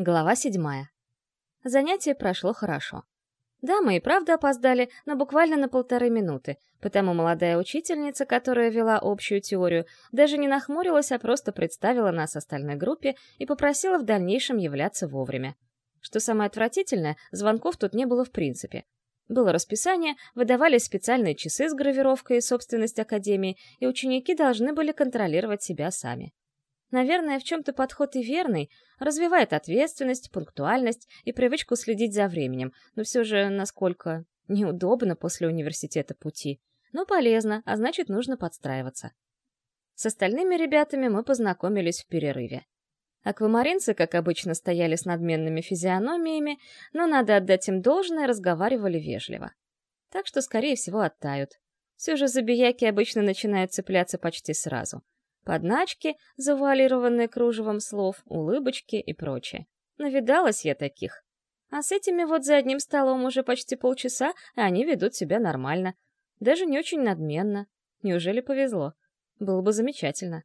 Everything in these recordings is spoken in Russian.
Глава седьмая. Занятие прошло хорошо. Да, мы и правда опоздали, но буквально на полторы минуты, потому молодая учительница, которая вела общую теорию, даже не нахмурилась, а просто представила нас остальной группе и попросила в дальнейшем являться вовремя. Что самое отвратительное, звонков тут не было в принципе. Было расписание, выдавались специальные часы с гравировкой и собственность Академии, и ученики должны были контролировать себя сами. Наверное, в чем-то подход и верный, развивает ответственность, пунктуальность и привычку следить за временем, но все же насколько неудобно после университета пути. Но полезно, а значит, нужно подстраиваться. С остальными ребятами мы познакомились в перерыве. Аквамаринцы, как обычно, стояли с надменными физиономиями, но надо отдать им должное, разговаривали вежливо. Так что, скорее всего, оттают. Все же забияки обычно начинают цепляться почти сразу — Подначки, завуалированные кружевом слов, улыбочки и прочее. Навидалась я таких. А с этими вот за одним столом уже почти полчаса, и они ведут себя нормально. Даже не очень надменно. Неужели повезло? Было бы замечательно.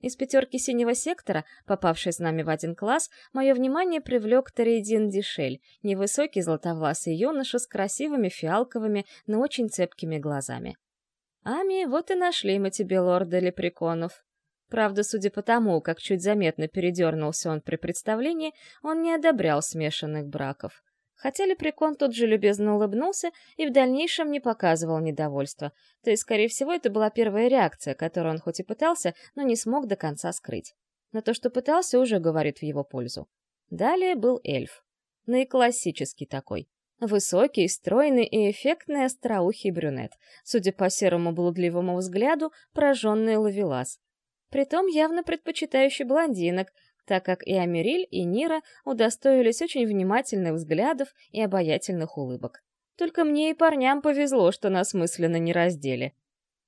Из пятерки синего сектора, попавшей с нами в один класс, мое внимание привлек Торейдин Дишель, невысокий золотовласый юноша с красивыми фиалковыми, но очень цепкими глазами. «Ами, вот и нашли мы тебе лорда Лепреконов», Правда, судя по тому, как чуть заметно передернулся он при представлении, он не одобрял смешанных браков. Хотя Лепрекон тут же любезно улыбнулся и в дальнейшем не показывал недовольства. То есть, скорее всего, это была первая реакция, которую он хоть и пытался, но не смог до конца скрыть. Но то, что пытался, уже говорит в его пользу. Далее был эльф. Наиклассический такой. Высокий, стройный и эффектный остроухий брюнет. Судя по серому блудливому взгляду, прожженный ловелас притом явно предпочитающий блондинок, так как и Америль, и Нира удостоились очень внимательных взглядов и обаятельных улыбок. Только мне и парням повезло, что нас мысленно не раздели.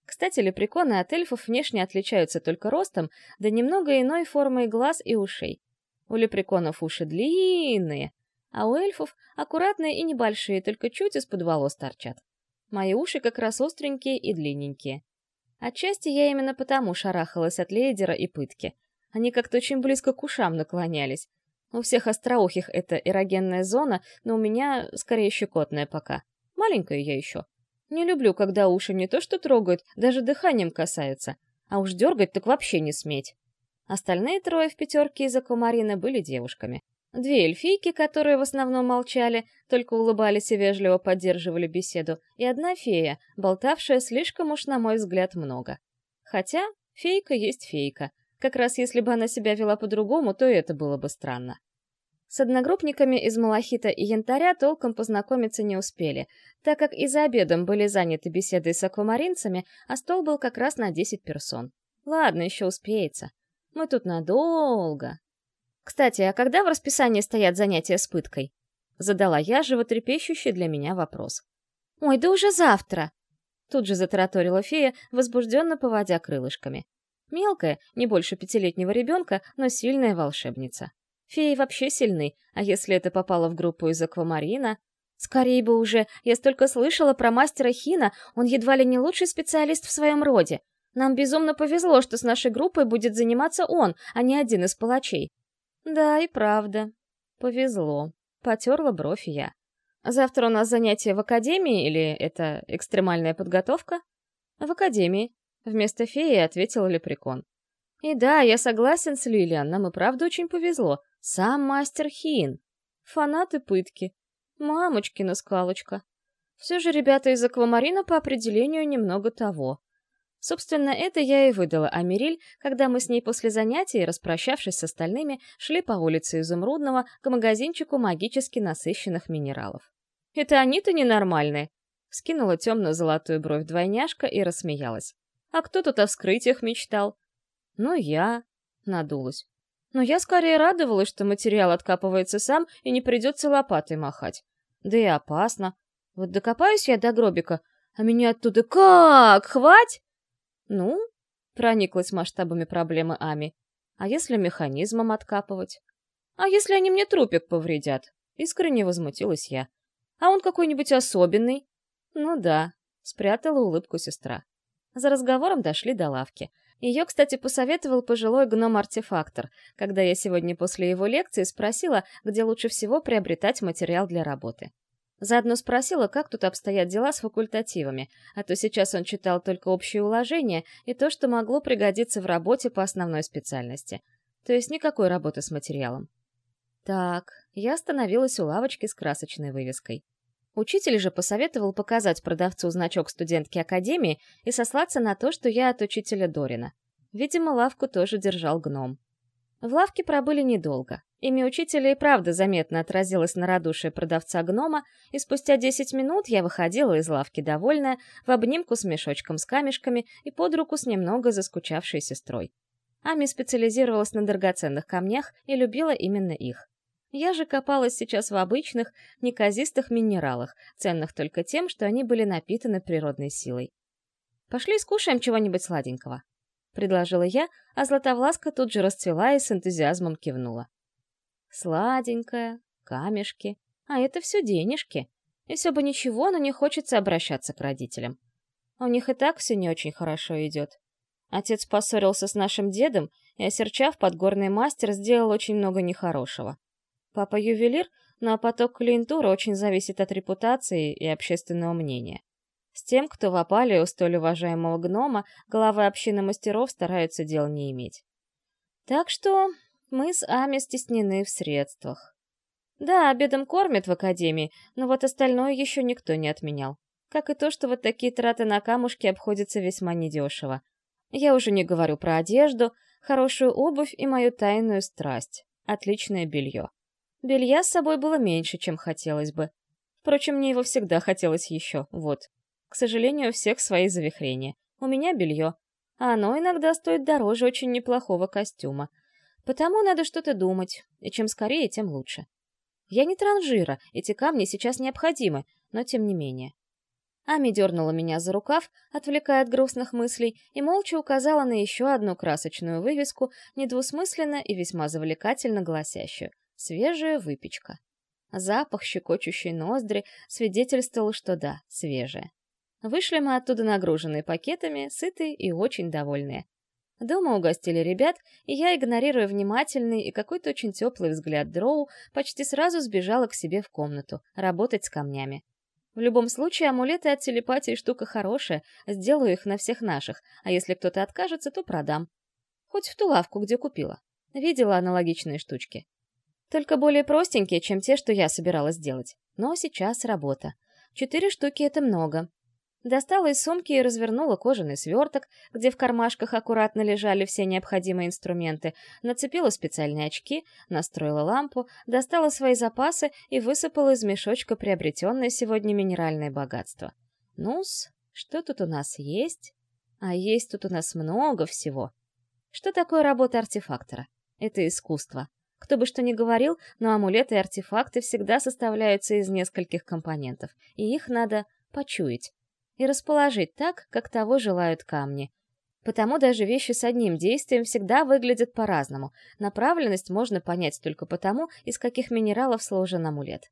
Кстати, лепреконы от эльфов внешне отличаются только ростом, да немного иной формой глаз и ушей. У лепреконов уши длинные, а у эльфов аккуратные и небольшие, только чуть из-под волос торчат. Мои уши как раз остренькие и длинненькие. Отчасти я именно потому шарахалась от лейдера и пытки. Они как-то очень близко к ушам наклонялись. У всех остроухих это эрогенная зона, но у меня скорее щекотная пока. Маленькая я еще. Не люблю, когда уши не то что трогают, даже дыханием касаются. А уж дергать так вообще не сметь. Остальные трое в пятерке из аквамарина были девушками. Две эльфийки, которые в основном молчали, только улыбались и вежливо поддерживали беседу, и одна фея, болтавшая слишком уж, на мой взгляд, много. Хотя фейка есть фейка. Как раз если бы она себя вела по-другому, то это было бы странно. С одногруппниками из Малахита и Янтаря толком познакомиться не успели, так как и за обедом были заняты беседой с аквамаринцами, а стол был как раз на 10 персон. Ладно, еще успеется. Мы тут надолго. Кстати, а когда в расписании стоят занятия с пыткой? Задала я животрепещущий для меня вопрос. «Ой, да уже завтра!» Тут же затараторила фея, возбужденно поводя крылышками. Мелкая, не больше пятилетнего ребенка, но сильная волшебница. Феи вообще сильны, а если это попало в группу из аквамарина... Скорее бы уже, я столько слышала про мастера Хина, он едва ли не лучший специалист в своем роде. Нам безумно повезло, что с нашей группой будет заниматься он, а не один из палачей. Да, и правда. Повезло. Потерла бровь я. Завтра у нас занятие в академии или это экстремальная подготовка? В академии. Вместо феи ответил Лепрекон. И да, я согласен с Лилиан, нам и правда очень повезло. Сам мастер Хин. Фанаты пытки. Мамочкина скалочка. Все же ребята из аквамарина по определению немного того. Собственно, это я и выдала Америль, когда мы с ней после занятий, распрощавшись с остальными, шли по улице Изумрудного к магазинчику магически насыщенных минералов. «Это они-то ненормальные!» Скинула темно-золотую бровь двойняшка и рассмеялась. «А кто тут о вскрытиях мечтал?» «Ну, я...» — надулась. «Но я скорее радовалась, что материал откапывается сам и не придется лопатой махать. Да и опасно. Вот докопаюсь я до гробика, а меня оттуда как хвать!» «Ну?» — прониклась масштабами проблемы Ами. «А если механизмом откапывать?» «А если они мне трупик повредят?» — искренне возмутилась я. «А он какой-нибудь особенный?» «Ну да», — спрятала улыбку сестра. За разговором дошли до лавки. Ее, кстати, посоветовал пожилой гном-артефактор, когда я сегодня после его лекции спросила, где лучше всего приобретать материал для работы. Заодно спросила, как тут обстоят дела с факультативами, а то сейчас он читал только общие уложения и то, что могло пригодиться в работе по основной специальности. То есть никакой работы с материалом. Так, я остановилась у лавочки с красочной вывеской. Учитель же посоветовал показать продавцу значок студентки академии и сослаться на то, что я от учителя Дорина. Видимо, лавку тоже держал гном. В лавке пробыли недолго. Имя учителя и правда заметно отразилось на радушие продавца-гнома, и спустя 10 минут я выходила из лавки довольная, в обнимку с мешочком с камешками и под руку с немного заскучавшей сестрой. Ами специализировалась на драгоценных камнях и любила именно их. Я же копалась сейчас в обычных, неказистых минералах, ценных только тем, что они были напитаны природной силой. «Пошли скушаем чего-нибудь сладенького», — предложила я, а Златовласка тут же расцвела и с энтузиазмом кивнула. Сладенькое, камешки. А это все денежки. И все бы ничего, но не хочется обращаться к родителям. У них и так все не очень хорошо идет. Отец поссорился с нашим дедом, и, осерчав, подгорный мастер сделал очень много нехорошего. Папа ювелир, но поток клиентуры очень зависит от репутации и общественного мнения. С тем, кто в опале у столь уважаемого гнома, главы общины мастеров стараются дел не иметь. Так что мы с Ами стеснены в средствах. Да, обедом кормят в академии, но вот остальное еще никто не отменял. Как и то, что вот такие траты на камушки обходятся весьма недешево. Я уже не говорю про одежду, хорошую обувь и мою тайную страсть — отличное белье. Белья с собой было меньше, чем хотелось бы. Впрочем, мне его всегда хотелось еще, вот. К сожалению, у всех свои завихрения. У меня белье, а оно иногда стоит дороже очень неплохого костюма — Потому надо что-то думать, и чем скорее, тем лучше. Я не транжира, эти камни сейчас необходимы, но тем не менее. Ами дернула меня за рукав, отвлекая от грустных мыслей, и молча указала на еще одну красочную вывеску, недвусмысленно и весьма завлекательно гласящую «Свежая выпечка». Запах, щекочущий ноздри, свидетельствовал, что да, свежая. Вышли мы оттуда нагруженные пакетами, сытые и очень довольные. Дома угостили ребят, и я, игнорируя внимательный и какой-то очень теплый взгляд Дроу, почти сразу сбежала к себе в комнату, работать с камнями. В любом случае, амулеты от телепатии штука хорошая, сделаю их на всех наших, а если кто-то откажется, то продам. Хоть в ту лавку, где купила. Видела аналогичные штучки. Только более простенькие, чем те, что я собиралась делать. Но сейчас работа. Четыре штуки — это много. Достала из сумки и развернула кожаный сверток, где в кармашках аккуратно лежали все необходимые инструменты, нацепила специальные очки, настроила лампу, достала свои запасы и высыпала из мешочка приобретенное сегодня минеральное богатство. Ну-с, что тут у нас есть? А есть тут у нас много всего. Что такое работа артефактора? Это искусство. Кто бы что ни говорил, но амулеты и артефакты всегда составляются из нескольких компонентов, и их надо почуять и расположить так, как того желают камни. Потому даже вещи с одним действием всегда выглядят по-разному. Направленность можно понять только потому, из каких минералов сложен амулет.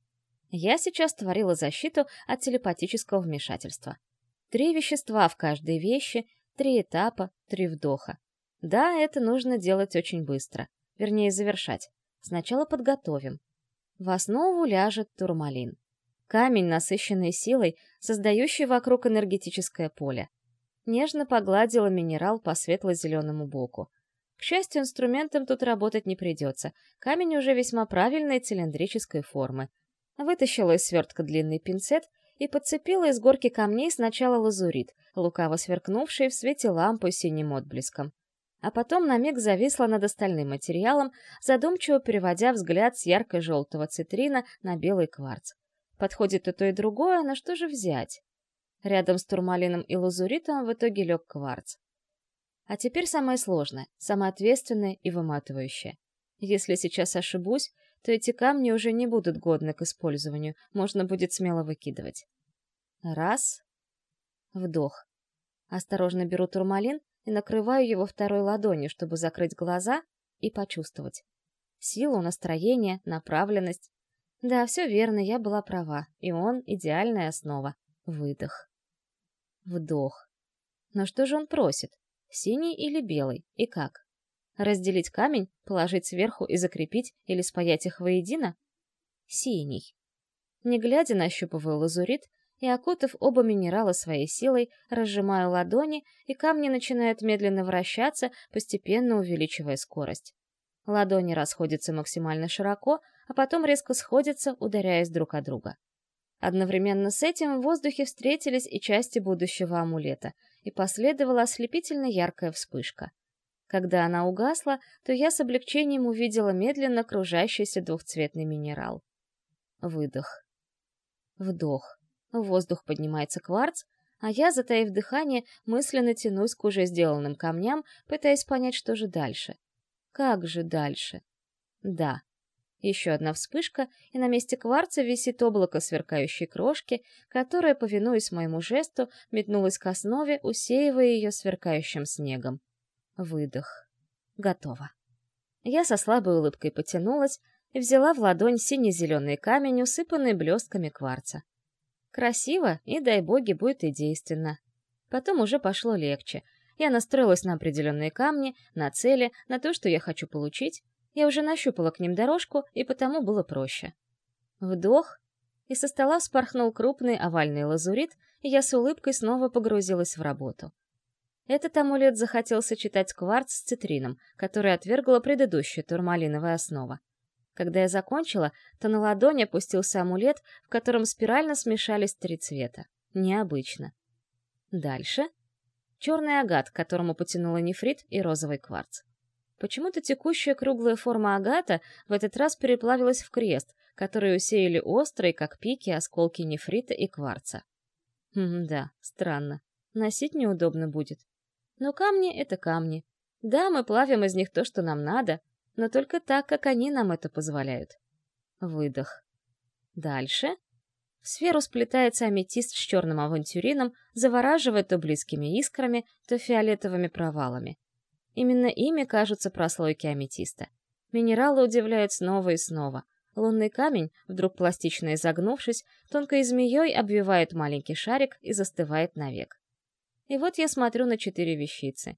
Я сейчас творила защиту от телепатического вмешательства. Три вещества в каждой вещи, три этапа, три вдоха. Да, это нужно делать очень быстро. Вернее, завершать. Сначала подготовим. В основу ляжет турмалин. Камень, насыщенный силой, создающий вокруг энергетическое поле. Нежно погладила минерал по светло-зеленому боку. К счастью, инструментом тут работать не придется. Камень уже весьма правильной цилиндрической формы. Вытащила из свертка длинный пинцет и подцепила из горки камней сначала лазурит, лукаво сверкнувший в свете лампы синим отблеском. А потом на миг зависла над остальным материалом, задумчиво переводя взгляд с ярко-желтого цитрина на белый кварц. Подходит и то, и другое, на что же взять? Рядом с турмалином и лазуритом в итоге лег кварц. А теперь самое сложное, самое ответственное и выматывающее. Если сейчас ошибусь, то эти камни уже не будут годны к использованию, можно будет смело выкидывать. Раз. Вдох. Осторожно беру турмалин и накрываю его второй ладонью, чтобы закрыть глаза и почувствовать. Силу, настроение, направленность. Да, все верно, я была права, и он — идеальная основа. Выдох. Вдох. Но что же он просит? синий или белый, и как? Разделить камень, положить сверху и закрепить или спаять их воедино? Синий. Не глядя, нащупываю лазурит и, окутав оба минерала своей силой, разжимаю ладони, и камни начинают медленно вращаться, постепенно увеличивая скорость. Ладони расходятся максимально широко, а потом резко сходятся, ударяясь друг о друга. Одновременно с этим в воздухе встретились и части будущего амулета, и последовала ослепительно яркая вспышка. Когда она угасла, то я с облегчением увидела медленно кружащийся двухцветный минерал. Выдох. Вдох. В воздух поднимается кварц, а я, затаив дыхание, мысленно тянусь к уже сделанным камням, пытаясь понять, что же дальше. Как же дальше? Да. Еще одна вспышка, и на месте кварца висит облако сверкающей крошки, которое, повинуясь моему жесту, метнулось к основе, усеивая ее сверкающим снегом. Выдох. Готово. Я со слабой улыбкой потянулась и взяла в ладонь сине-зеленый камень, усыпанный блестками кварца. Красиво и, дай боги, будет и действенно. Потом уже пошло легче. Я настроилась на определенные камни, на цели, на то, что я хочу получить. Я уже нащупала к ним дорожку, и потому было проще. Вдох, и со стола вспорхнул крупный овальный лазурит, и я с улыбкой снова погрузилась в работу. Этот амулет захотел сочетать кварц с цитрином, который отвергла предыдущая турмалиновая основа. Когда я закончила, то на ладони опустился амулет, в котором спирально смешались три цвета. Необычно. Дальше. Черный агат, к которому потянула нефрит и розовый кварц. Почему-то текущая круглая форма агата в этот раз переплавилась в крест, который усеяли острые, как пики, осколки нефрита и кварца. М да, странно. Носить неудобно будет. Но камни — это камни. Да, мы плавим из них то, что нам надо, но только так, как они нам это позволяют. Выдох. Дальше. В сферу сплетается аметист с черным авантюрином, завораживая то близкими искрами, то фиолетовыми провалами. Именно ими кажутся прослойки аметиста. Минералы удивляют снова и снова. Лунный камень, вдруг пластично изогнувшись, тонкой змеей обвивает маленький шарик и застывает навек. И вот я смотрю на четыре вещицы.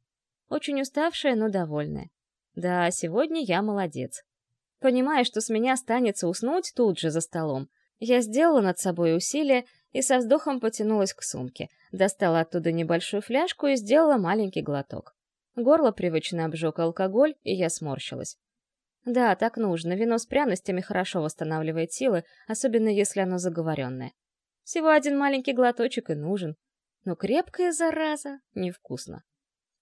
Очень уставшая, но довольная. Да, сегодня я молодец. Понимая, что с меня останется уснуть тут же за столом, я сделала над собой усилие и со вздохом потянулась к сумке, достала оттуда небольшую фляжку и сделала маленький глоток. Горло привычно обжег алкоголь, и я сморщилась. Да, так нужно, вино с пряностями хорошо восстанавливает силы, особенно если оно заговоренное. Всего один маленький глоточек и нужен. Но крепкая зараза невкусно.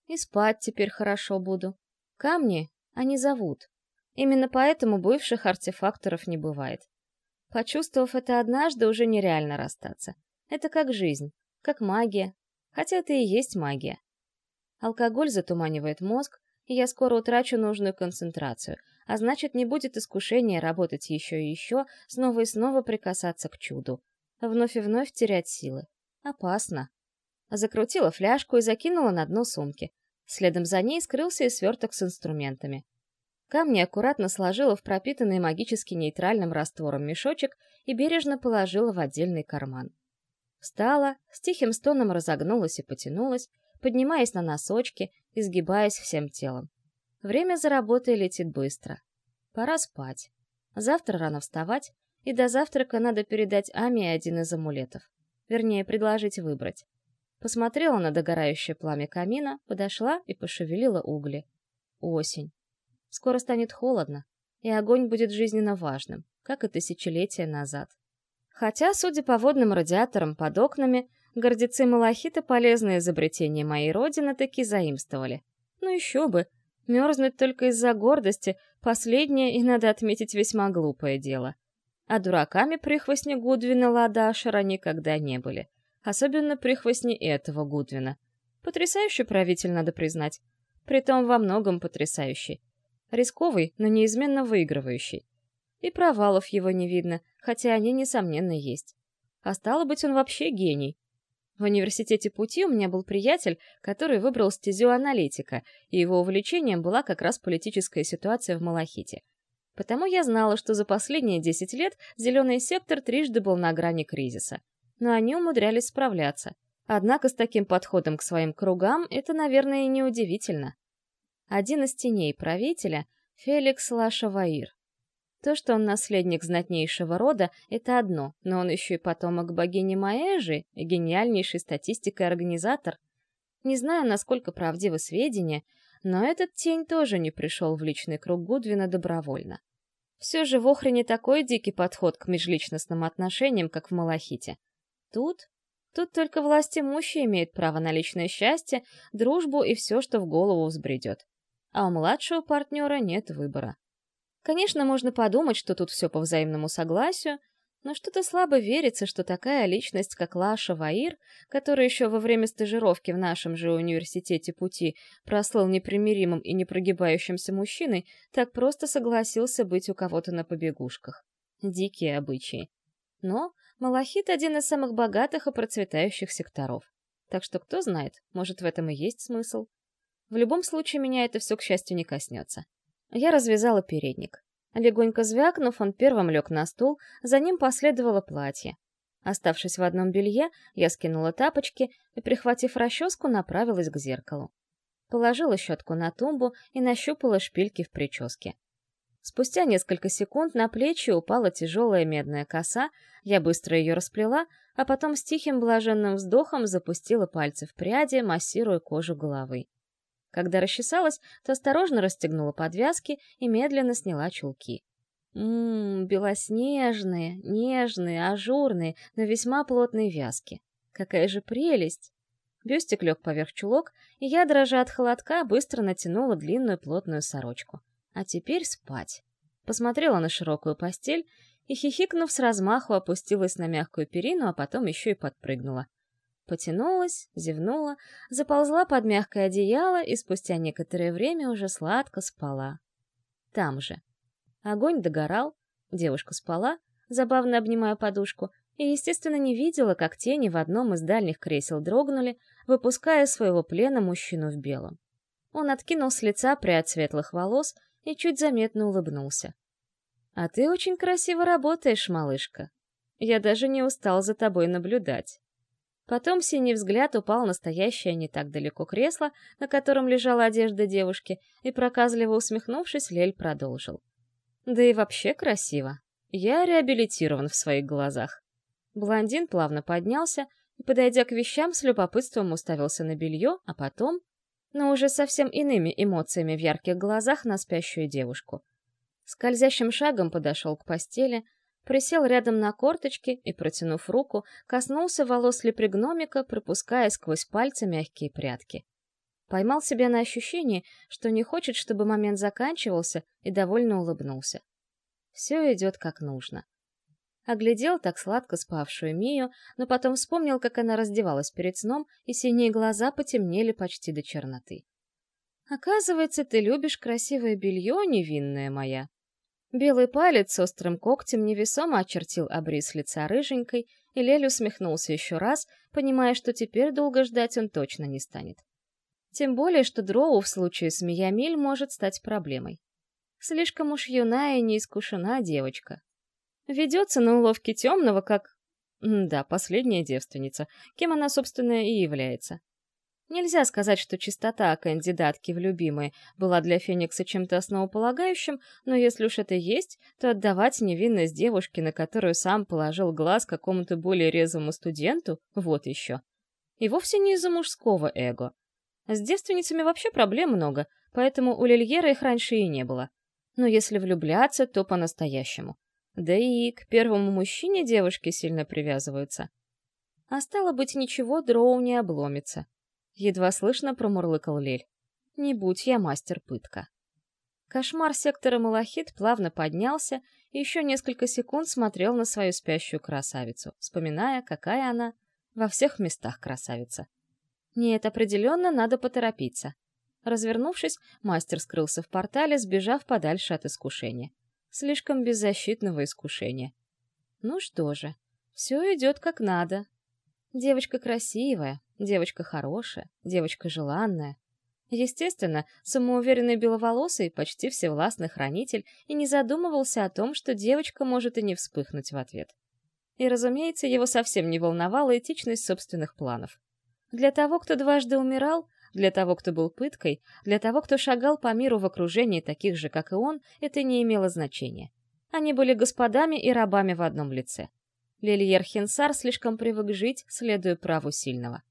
И спать теперь хорошо буду. Камни, они зовут. Именно поэтому бывших артефакторов не бывает. Почувствовав это однажды, уже нереально расстаться. Это как жизнь, как магия. Хотя это и есть магия. Алкоголь затуманивает мозг, и я скоро утрачу нужную концентрацию, а значит, не будет искушения работать еще и еще, снова и снова прикасаться к чуду. Вновь и вновь терять силы. Опасно. Закрутила фляжку и закинула на дно сумки. Следом за ней скрылся и сверток с инструментами. Камни аккуратно сложила в пропитанный магически нейтральным раствором мешочек и бережно положила в отдельный карман. Встала, с тихим стоном разогнулась и потянулась, поднимаясь на носочки, изгибаясь всем телом. Время за работой летит быстро. Пора спать. Завтра рано вставать, и до завтрака надо передать Аме один из амулетов. Вернее, предложить выбрать. Посмотрела на догорающее пламя камина, подошла и пошевелила угли. Осень. Скоро станет холодно, и огонь будет жизненно важным, как и тысячелетия назад. Хотя, судя по водным радиаторам под окнами, гордецы Малахита полезное изобретение моей родины таки заимствовали. Ну еще бы, мерзнуть только из-за гордости — последнее и, надо отметить, весьма глупое дело. А дураками прихвостни Гудвина Ладашера никогда не были особенно прихвостни этого Гудвина. Потрясающий правитель, надо признать. Притом во многом потрясающий. Рисковый, но неизменно выигрывающий. И провалов его не видно, хотя они, несомненно, есть. А стало быть, он вообще гений. В университете пути у меня был приятель, который выбрал стезю аналитика, и его увлечением была как раз политическая ситуация в Малахите. Потому я знала, что за последние 10 лет зеленый сектор трижды был на грани кризиса но они умудрялись справляться. Однако с таким подходом к своим кругам это, наверное, и неудивительно. Один из теней правителя — Феликс Лашаваир. То, что он наследник знатнейшего рода, это одно, но он еще и потомок богини Маэжи и гениальнейший статистик и организатор. Не знаю, насколько правдивы сведения, но этот тень тоже не пришел в личный круг Гудвина добровольно. Все же в Охре не такой дикий подход к межличностным отношениям, как в Малахите. Тут... Тут только власть имущие имеют право на личное счастье, дружбу и все, что в голову взбредет. А у младшего партнера нет выбора. Конечно, можно подумать, что тут все по взаимному согласию, но что-то слабо верится, что такая личность, как Лаша Ваир, который еще во время стажировки в нашем же университете пути прослыл непримиримым и непрогибающимся мужчиной, так просто согласился быть у кого-то на побегушках. Дикие обычаи. Но Малахит — один из самых богатых и процветающих секторов. Так что кто знает, может, в этом и есть смысл. В любом случае, меня это все, к счастью, не коснется. Я развязала передник. Легонько звякнув, он первым лег на стул, за ним последовало платье. Оставшись в одном белье, я скинула тапочки и, прихватив расческу, направилась к зеркалу. Положила щетку на тумбу и нащупала шпильки в прическе. Спустя несколько секунд на плечи упала тяжелая медная коса, я быстро ее расплела, а потом с тихим блаженным вздохом запустила пальцы в пряди, массируя кожу головы. Когда расчесалась, то осторожно расстегнула подвязки и медленно сняла чулки. Ммм, белоснежные, нежные, ажурные, но весьма плотные вязки. Какая же прелесть! Бюстик лег поверх чулок, и я, дрожа от холодка, быстро натянула длинную плотную сорочку. А теперь спать. Посмотрела на широкую постель и, хихикнув с размаху, опустилась на мягкую перину, а потом еще и подпрыгнула. Потянулась, зевнула, заползла под мягкое одеяло и спустя некоторое время уже сладко спала. Там же. Огонь догорал, девушка спала, забавно обнимая подушку, и, естественно, не видела, как тени в одном из дальних кресел дрогнули, выпуская своего плена мужчину в белом. Он откинул с лица прядь светлых волос и чуть заметно улыбнулся. «А ты очень красиво работаешь, малышка. Я даже не устал за тобой наблюдать». Потом синий взгляд упал на стоящее не так далеко кресло, на котором лежала одежда девушки, и, проказливо усмехнувшись, Лель продолжил. «Да и вообще красиво. Я реабилитирован в своих глазах». Блондин плавно поднялся и, подойдя к вещам, с любопытством уставился на белье, а потом, но уже совсем иными эмоциями в ярких глазах, на спящую девушку. Скользящим шагом подошел к постели, присел рядом на корточки и, протянув руку, коснулся волос лепрегномика, пропуская сквозь пальцы мягкие прядки. Поймал себя на ощущении, что не хочет, чтобы момент заканчивался, и довольно улыбнулся. Все идет как нужно. Оглядел так сладко спавшую Мию, но потом вспомнил, как она раздевалась перед сном, и синие глаза потемнели почти до черноты. «Оказывается, ты любишь красивое белье, невинная моя», Белый палец острым когтем невесомо очертил обрис лица рыженькой, и Лель усмехнулся еще раз, понимая, что теперь долго ждать он точно не станет. Тем более, что Дроу в случае с Миямиль может стать проблемой. Слишком уж юная и неискушена девочка. Ведется на уловки темного, как... да, последняя девственница, кем она, собственно, и является. Нельзя сказать, что чистота кандидатки в любимые была для Феникса чем-то основополагающим, но если уж это есть, то отдавать невинность девушке, на которую сам положил глаз какому-то более резвому студенту, вот еще. И вовсе не из-за мужского эго. С девственницами вообще проблем много, поэтому у Лильера их раньше и не было. Но если влюбляться, то по-настоящему. Да и к первому мужчине девушки сильно привязываются. А стало быть, ничего дроу не обломится. Едва слышно промурлыкал Лель. Не будь я мастер пытка. Кошмар сектора Малахит плавно поднялся и еще несколько секунд смотрел на свою спящую красавицу, вспоминая, какая она во всех местах красавица. Нет, определенно надо поторопиться. Развернувшись, мастер скрылся в портале, сбежав подальше от искушения. Слишком беззащитного искушения. Ну что же, все идет как надо. Девочка красивая, девочка хорошая, девочка желанная. Естественно, самоуверенный беловолосый, почти всевластный хранитель и не задумывался о том, что девочка может и не вспыхнуть в ответ. И, разумеется, его совсем не волновала этичность собственных планов. Для того, кто дважды умирал, для того, кто был пыткой, для того, кто шагал по миру в окружении таких же, как и он, это не имело значения. Они были господами и рабами в одном лице. Лильер Хинсар слишком привык жить, следуя праву сильного.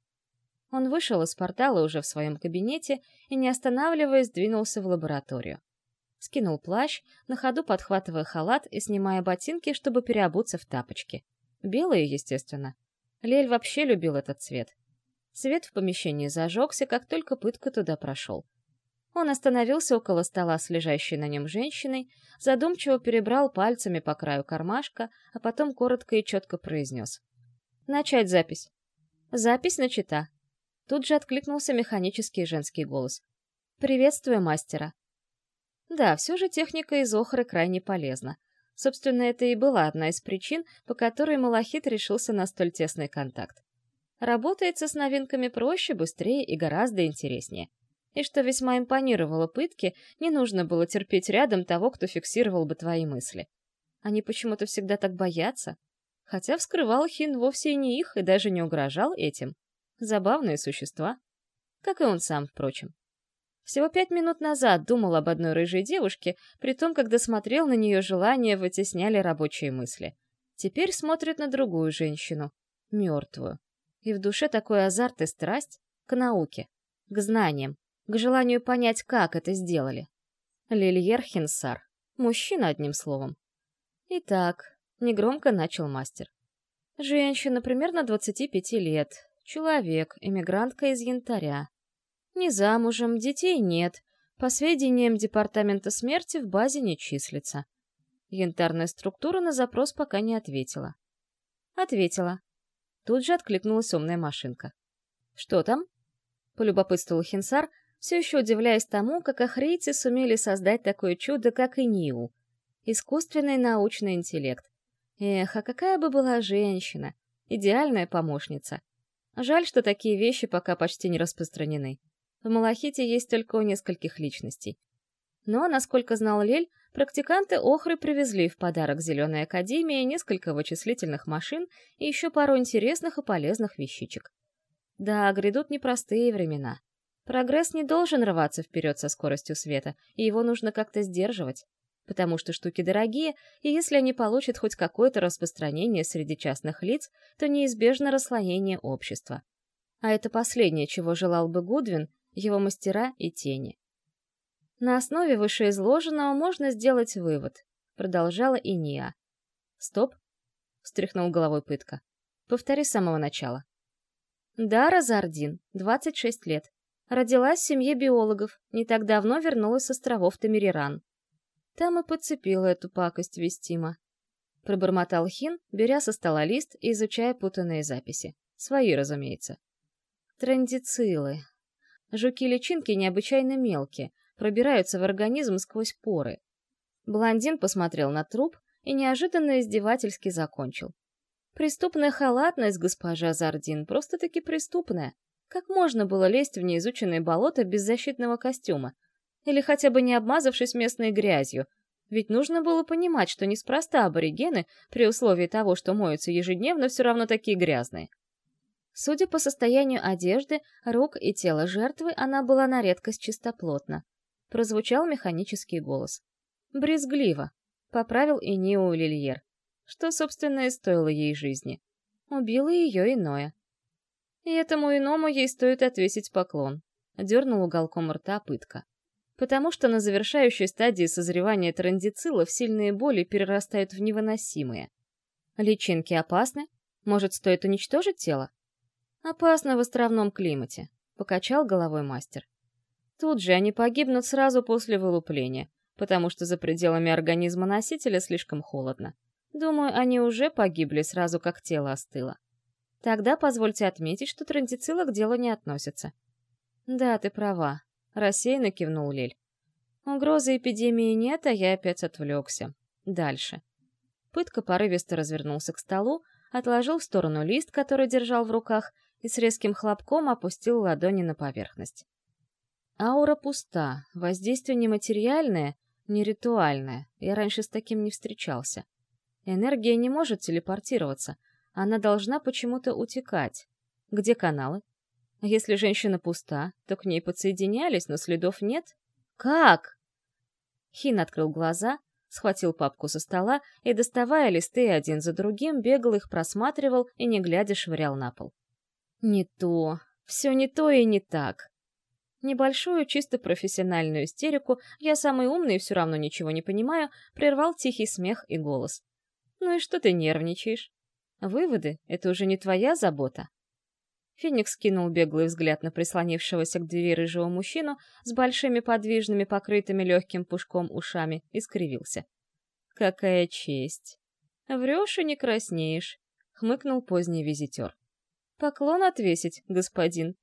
Он вышел из портала уже в своем кабинете и, не останавливаясь, двинулся в лабораторию. Скинул плащ, на ходу подхватывая халат и снимая ботинки, чтобы переобуться в тапочки. Белые, естественно. Лель вообще любил этот цвет. Свет в помещении зажегся, как только пытка туда прошел. Он остановился около стола с лежащей на нем женщиной, задумчиво перебрал пальцами по краю кармашка, а потом коротко и четко произнес. «Начать запись». «Запись начата». Тут же откликнулся механический женский голос. «Приветствую мастера». Да, все же техника из охры крайне полезна. Собственно, это и была одна из причин, по которой Малахит решился на столь тесный контакт. Работается с новинками проще, быстрее и гораздо интереснее. И что весьма импонировало пытке, не нужно было терпеть рядом того, кто фиксировал бы твои мысли. Они почему-то всегда так боятся. Хотя вскрывал Хин вовсе не их и даже не угрожал этим. Забавные существа. Как и он сам, впрочем. Всего пять минут назад думал об одной рыжей девушке, при том, когда смотрел на нее желания вытесняли рабочие мысли. Теперь смотрит на другую женщину, мертвую. И в душе такой азарт и страсть к науке, к знаниям, к желанию понять, как это сделали. Лильер Хинсар. Мужчина, одним словом. Итак, негромко начал мастер. Женщина примерно 25 лет, человек, эмигрантка из Янтаря. Не замужем, детей нет. По сведениям Департамента смерти в базе не числится. Янтарная структура на запрос пока не ответила. Ответила. Тут же откликнулась умная машинка. «Что там?» — полюбопытствовал Хинсар, все еще удивляясь тому, как охрейцы сумели создать такое чудо, как и НИУ. Искусственный научный интеллект. Эх, а какая бы была женщина! Идеальная помощница. Жаль, что такие вещи пока почти не распространены. В Малахите есть только у нескольких личностей. Но, насколько знал Лель, практиканты Охры привезли в подарок Зеленой Академии несколько вычислительных машин и еще пару интересных и полезных вещичек. Да, грядут непростые времена. Прогресс не должен рваться вперед со скоростью света, и его нужно как-то сдерживать. Потому что штуки дорогие, и если они получат хоть какое-то распространение среди частных лиц, то неизбежно расслоение общества. А это последнее, чего желал бы Гудвин, его мастера и тени. На основе вышеизложенного можно сделать вывод, продолжала Иния. Стоп, встряхнул головой пытка. Повтори с самого начала. Дара Зардин, 26 лет. Родилась в семье биологов, не так давно вернулась с островов Тамириран. Там и подцепила эту пакость вестима. Пробормотал Хин, беря со стола лист и изучая путанные записи. Свои, разумеется. Трандицилы, Жуки-личинки необычайно мелкие, пробираются в организм сквозь поры. Блондин посмотрел на труп и неожиданно издевательски закончил. Преступная халатность, госпожа Зардин, просто-таки преступная. Как можно было лезть в неизученные болота без защитного костюма? Или хотя бы не обмазавшись местной грязью? Ведь нужно было понимать, что неспроста аборигены, при условии того, что моются ежедневно, все равно такие грязные. Судя по состоянию одежды, рук и тела жертвы, она была на редкость чистоплотна. Прозвучал механический голос. «Брезгливо», — поправил и Нио Лильер, что, собственно, и стоило ей жизни. Убило ее иное. И этому иному ей стоит отвесить поклон. Дернул уголком рта пытка. Потому что на завершающей стадии созревания трандицилов сильные боли перерастают в невыносимые. Личинки опасны? Может, стоит уничтожить тело? Опасно в островном климате, покачал головой мастер. Тут же они погибнут сразу после вылупления, потому что за пределами организма носителя слишком холодно. Думаю, они уже погибли сразу, как тело остыло. Тогда позвольте отметить, что трандицила к делу не относятся. Да, ты права, рассеянно кивнул Лель. Угрозы эпидемии нет, а я опять отвлекся. Дальше. Пытка порывисто развернулся к столу, отложил в сторону лист, который держал в руках, и с резким хлопком опустил ладони на поверхность. Аура пуста, воздействие нематериальное, не ритуальное. Я раньше с таким не встречался. Энергия не может телепортироваться, она должна почему-то утекать. Где каналы? Если женщина пуста, то к ней подсоединялись, но следов нет. Как? Хин открыл глаза, схватил папку со стола и, доставая листы один за другим, бегал их, просматривал и, не глядя, швырял на пол. Не то, все не то и не так. Небольшую, чисто профессиональную истерику, я самый умный и все равно ничего не понимаю, прервал тихий смех и голос. «Ну и что ты нервничаешь? Выводы — это уже не твоя забота». Феникс кинул беглый взгляд на прислонившегося к двери рыжего мужчину с большими подвижными, покрытыми легким пушком ушами и скривился. «Какая честь! Врешь и не краснеешь», — хмыкнул поздний визитер. «Поклон отвесить, господин»,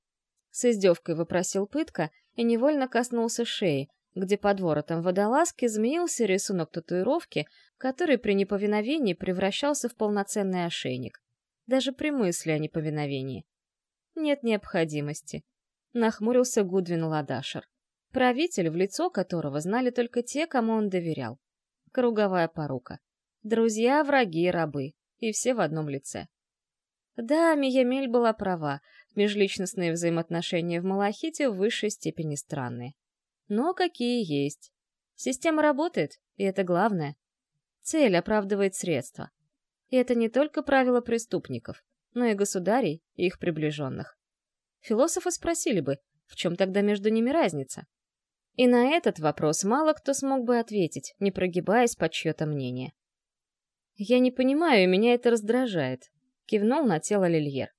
с издевкой вопросил пытка и невольно коснулся шеи, где под воротом водолазки змеился рисунок татуировки, который при неповиновении превращался в полноценный ошейник. Даже при мысли о неповиновении. Нет необходимости. Нахмурился Гудвин Ладашер. Правитель, в лицо которого знали только те, кому он доверял. Круговая порука. Друзья, враги, рабы. И все в одном лице. Да, Миямель была права, межличностные взаимоотношения в Малахите в высшей степени странные. Но какие есть. Система работает, и это главное. Цель оправдывает средства. И это не только правило преступников, но и государей и их приближенных. Философы спросили бы, в чем тогда между ними разница? И на этот вопрос мало кто смог бы ответить, не прогибаясь под чье-то мнение. «Я не понимаю, меня это раздражает», — кивнул на тело Лильер.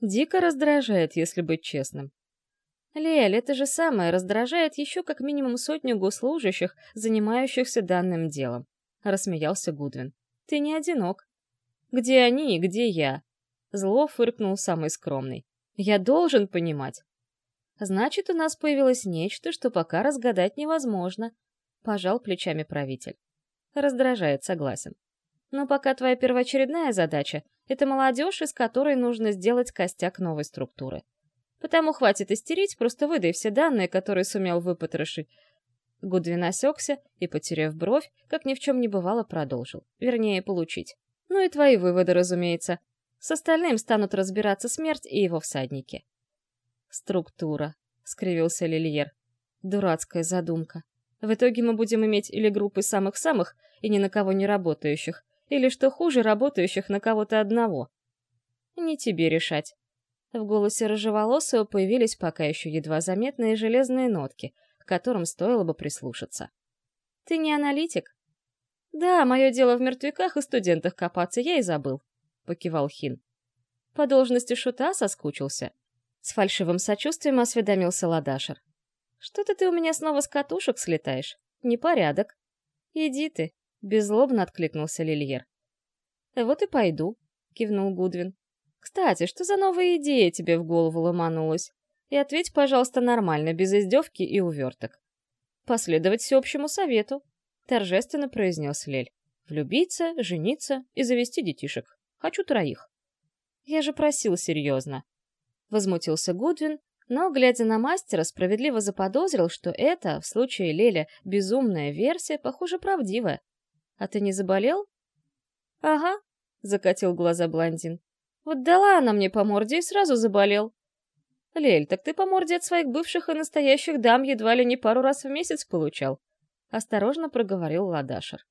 Дико раздражает, если быть честным. Лель, это же самое раздражает еще как минимум сотню госслужащих, занимающихся данным делом. Рассмеялся Гудвин. Ты не одинок. Где они и где я? Зло фыркнул самый скромный. Я должен понимать. Значит, у нас появилось нечто, что пока разгадать невозможно. Пожал плечами правитель. Раздражает, согласен. Но пока твоя первоочередная задача это молодежь, из которой нужно сделать костяк новой структуры. Потому хватит истерить, просто выдай все данные, которые сумел выпотрошить. Гудвин осекся и, потеряв бровь, как ни в чем не бывало, продолжил. Вернее, получить. Ну и твои выводы, разумеется. С остальным станут разбираться смерть и его всадники. «Структура», — скривился Лильер. «Дурацкая задумка. В итоге мы будем иметь или группы самых-самых и ни на кого не работающих, или, что хуже, работающих на кого-то одного. Не тебе решать. В голосе рыжеволосого появились пока еще едва заметные железные нотки, к которым стоило бы прислушаться. Ты не аналитик? Да, мое дело в мертвяках и студентах копаться, я и забыл, — покивал Хин. По должности шута соскучился. С фальшивым сочувствием осведомился Ладашер. Что-то ты у меня снова с катушек слетаешь. Непорядок. Иди ты, Беззлобно откликнулся Лильер. «Вот и пойду», — кивнул Гудвин. «Кстати, что за новая идея тебе в голову ломанулась? И ответь, пожалуйста, нормально, без издевки и уверток». «Последовать всеобщему совету», — торжественно произнес Лель. «Влюбиться, жениться и завести детишек. Хочу троих». «Я же просил серьезно». Возмутился Гудвин, но, глядя на мастера, справедливо заподозрил, что это, в случае Леля, безумная версия, похоже, правдивая. А ты не заболел? Ага, закатил глаза блондин. Вот дала она мне по морде и сразу заболел. Лель, так ты по морде от своих бывших и настоящих дам едва ли не пару раз в месяц получал. Осторожно проговорил Ладашер.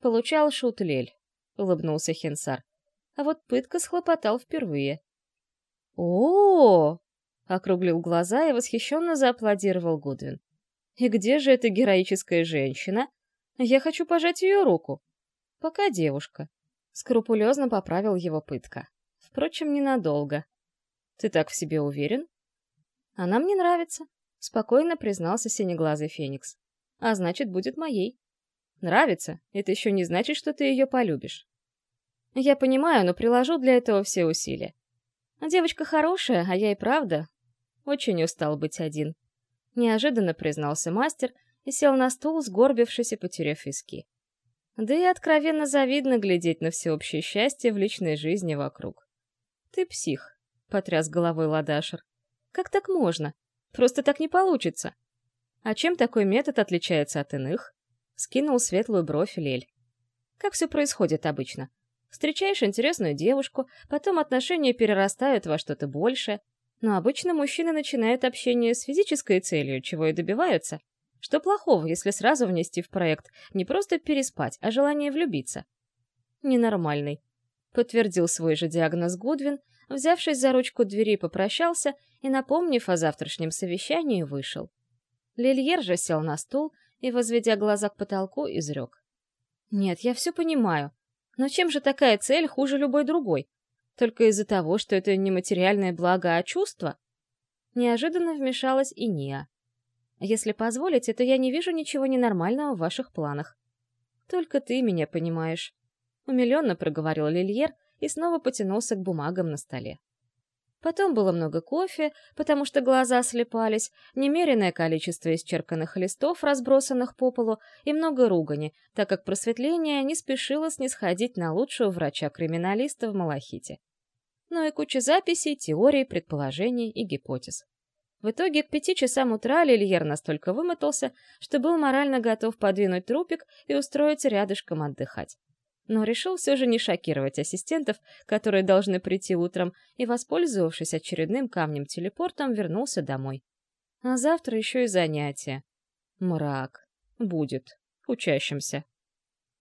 Получал шут Лель, улыбнулся Хенсар. А вот пытка схлопотал впервые. О, -о, -о, округлил глаза и восхищенно зааплодировал Гудвин. И где же эта героическая женщина, я хочу пожать ее руку. Пока девушка. Скрупулезно поправил его пытка. Впрочем, ненадолго. Ты так в себе уверен? Она мне нравится, спокойно признался синеглазый Феникс. А значит, будет моей. Нравится, это еще не значит, что ты ее полюбишь. Я понимаю, но приложу для этого все усилия. Девочка хорошая, а я и правда очень устал быть один. Неожиданно признался мастер и сел на стул, сгорбившись и потеряв виски. Да и откровенно завидно глядеть на всеобщее счастье в личной жизни вокруг. «Ты псих», — потряс головой Ладашер. «Как так можно? Просто так не получится». «А чем такой метод отличается от иных?» — скинул светлую бровь Лель. «Как все происходит обычно? Встречаешь интересную девушку, потом отношения перерастают во что-то большее, Но обычно мужчины начинают общение с физической целью, чего и добиваются. Что плохого, если сразу внести в проект не просто переспать, а желание влюбиться? Ненормальный. Подтвердил свой же диагноз Гудвин, взявшись за ручку двери, попрощался и, напомнив о завтрашнем совещании, вышел. Лильер же сел на стул и, возведя глаза к потолку, изрек. «Нет, я все понимаю. Но чем же такая цель хуже любой другой? Только из-за того, что это не материальное благо, а чувство?» Неожиданно вмешалась и Ния. «Если позволите, то я не вижу ничего ненормального в ваших планах. Только ты меня понимаешь», — умиленно проговорил Лильер и снова потянулся к бумагам на столе. Потом было много кофе, потому что глаза слепались, немеренное количество исчерканных листов, разбросанных по полу, и много ругани, так как просветление не спешило снисходить на лучшего врача-криминалиста в Малахите. Ну и куча записей, теорий, предположений и гипотез. В итоге к пяти часам утра Лильер настолько вымотался, что был морально готов подвинуть трупик и устроиться рядышком отдыхать но решил все же не шокировать ассистентов, которые должны прийти утром, и, воспользовавшись очередным камнем-телепортом, вернулся домой. А завтра еще и занятия. Мрак. Будет. Учащимся.